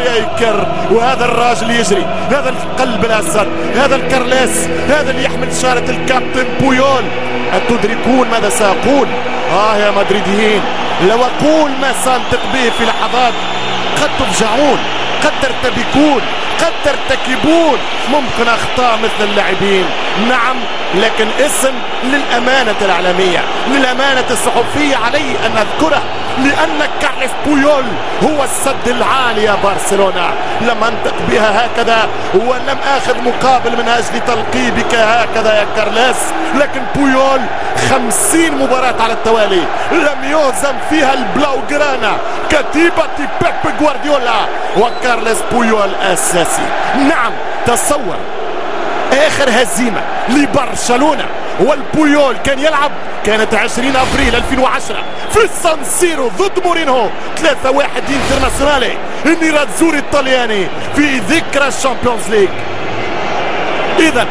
يا إيكر وهذا الراجل يجري هذا القلب الأسد هذا الكرلاس هذا اللي يحمل شارة الكابتن بويول. أتدركون ماذا سأقول؟ آه يا مدريديين لو أقول ما سأنطق به في لحظات قد تفجعون قد ترتبكون قد ترتكبون. ممكن اخطاء مثل اللاعبين. نعم لكن اسم للأمانة الاعلاميه للأمانة الصحفية علي أن أذكره. لأن كارلس بويول هو السد العالي يا برشلونه لم أنطق بها هكذا ولم آخذ مقابل من أجل تلقيبك هكذا يا كارلس لكن بويول خمسين مباراة على التوالي. لم يهزم فيها البلاوغرانا كتيبة بيب جوارديولا. وكارلس بويول أساسي. نعم تصور آخر هزيمة لبرشلونة. والبويول كان يلعب. كانت 20 أبريل 2010 في السان سيرو ضد مورينهو. 3-1 انترناسيونالي. النيراتزوري الطلياني في ذكرى الشامبيونز ليج اذا